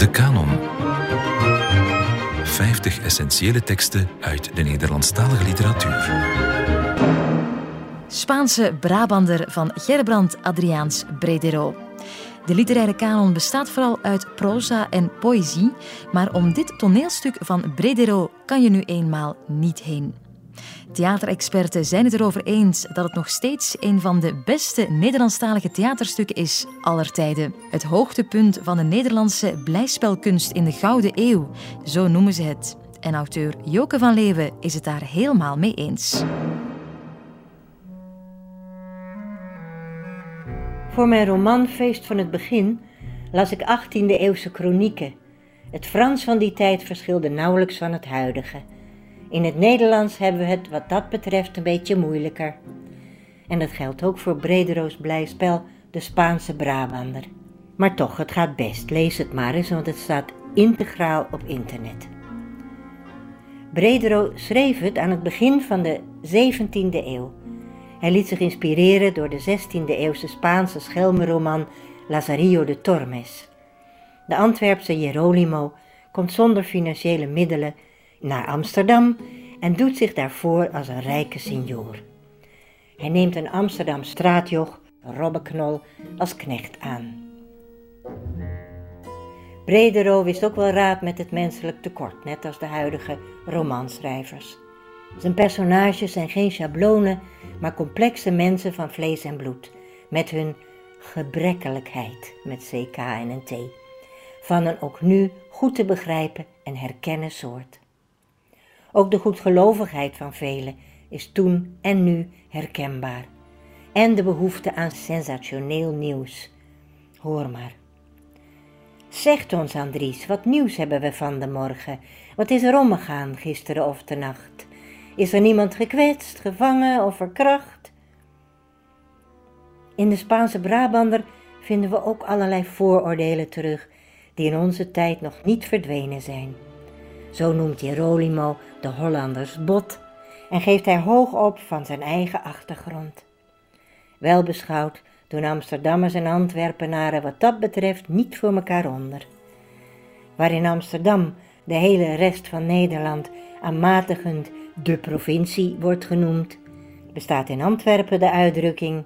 De Canon. 50 essentiële teksten uit de Nederlandstalige literatuur. Spaanse Brabander van Gerbrand Adriaans Bredero. De literaire kanon bestaat vooral uit proza en poëzie, maar om dit toneelstuk van Bredero kan je nu eenmaal niet heen. Theaterexperten zijn het erover eens dat het nog steeds een van de beste Nederlandstalige theaterstukken is aller tijden. Het hoogtepunt van de Nederlandse blijspelkunst in de Gouden Eeuw, zo noemen ze het. En auteur Joke van Leeuwen is het daar helemaal mee eens. Voor mijn roman Feest van het Begin las ik 18e-eeuwse kronieken. Het Frans van die tijd verschilde nauwelijks van het huidige. In het Nederlands hebben we het wat dat betreft een beetje moeilijker. En dat geldt ook voor Bredero's blijspel De Spaanse Brabander. Maar toch, het gaat best. Lees het maar eens, want het staat integraal op internet. Bredero schreef het aan het begin van de 17e eeuw. Hij liet zich inspireren door de 16e-eeuwse Spaanse schelmenroman Lazarillo de Tormes. De Antwerpse Jerolimo komt zonder financiële middelen naar Amsterdam en doet zich daarvoor als een rijke signor. Hij neemt een Amsterdam straatjoch, Robbeknol, als knecht aan. Bredero wist ook wel raad met het menselijk tekort, net als de huidige romanschrijvers. Zijn personages zijn geen schablonen, maar complexe mensen van vlees en bloed, met hun gebrekkelijkheid met CK en een T, van een ook nu goed te begrijpen en herkennen soort. Ook de goedgelovigheid van velen is toen en nu herkenbaar. En de behoefte aan sensationeel nieuws. Hoor maar. Zegt ons, Andries, wat nieuws hebben we van de morgen? Wat is er omgegaan gisteren of de nacht? Is er niemand gekwetst, gevangen of verkracht? In de Spaanse Brabander vinden we ook allerlei vooroordelen terug die in onze tijd nog niet verdwenen zijn. Zo noemt Jerolimo de Hollanders bot en geeft hij hoog op van zijn eigen achtergrond. Wel beschouwd doen Amsterdammers en Antwerpenaren wat dat betreft niet voor elkaar onder. Waar in Amsterdam de hele rest van Nederland aanmatigend de provincie wordt genoemd, bestaat in Antwerpen de uitdrukking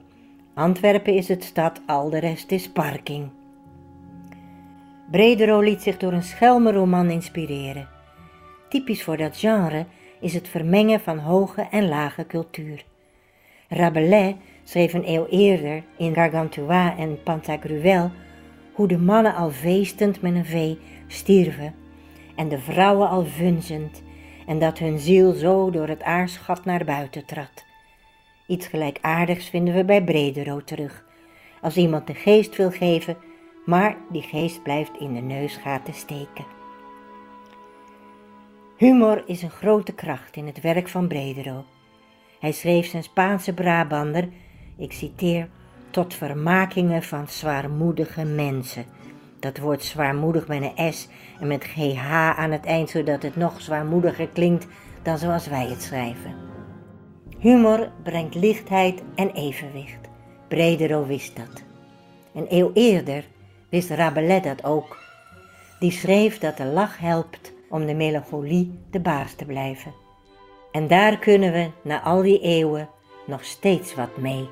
Antwerpen is het stad, al de rest is parking. Bredero liet zich door een schelmenroman inspireren. Typisch voor dat genre is het vermengen van hoge en lage cultuur. Rabelais schreef een eeuw eerder in Gargantua en Pantagruel hoe de mannen al feestend met een vee stierven en de vrouwen al vunzend en dat hun ziel zo door het aarschat naar buiten trad. Iets gelijkaardigs vinden we bij Bredero terug. Als iemand de geest wil geven, maar die geest blijft in de neusgaten steken. Humor is een grote kracht in het werk van Bredero. Hij schreef zijn Spaanse Brabander, ik citeer, tot vermakingen van zwaarmoedige mensen. Dat woord zwaarmoedig met een S en met GH aan het eind, zodat het nog zwaarmoediger klinkt dan zoals wij het schrijven. Humor brengt lichtheid en evenwicht. Bredero wist dat. Een eeuw eerder wist Rabelais dat ook. Die schreef dat de lach helpt om de melancholie de baas te blijven. En daar kunnen we na al die eeuwen nog steeds wat mee.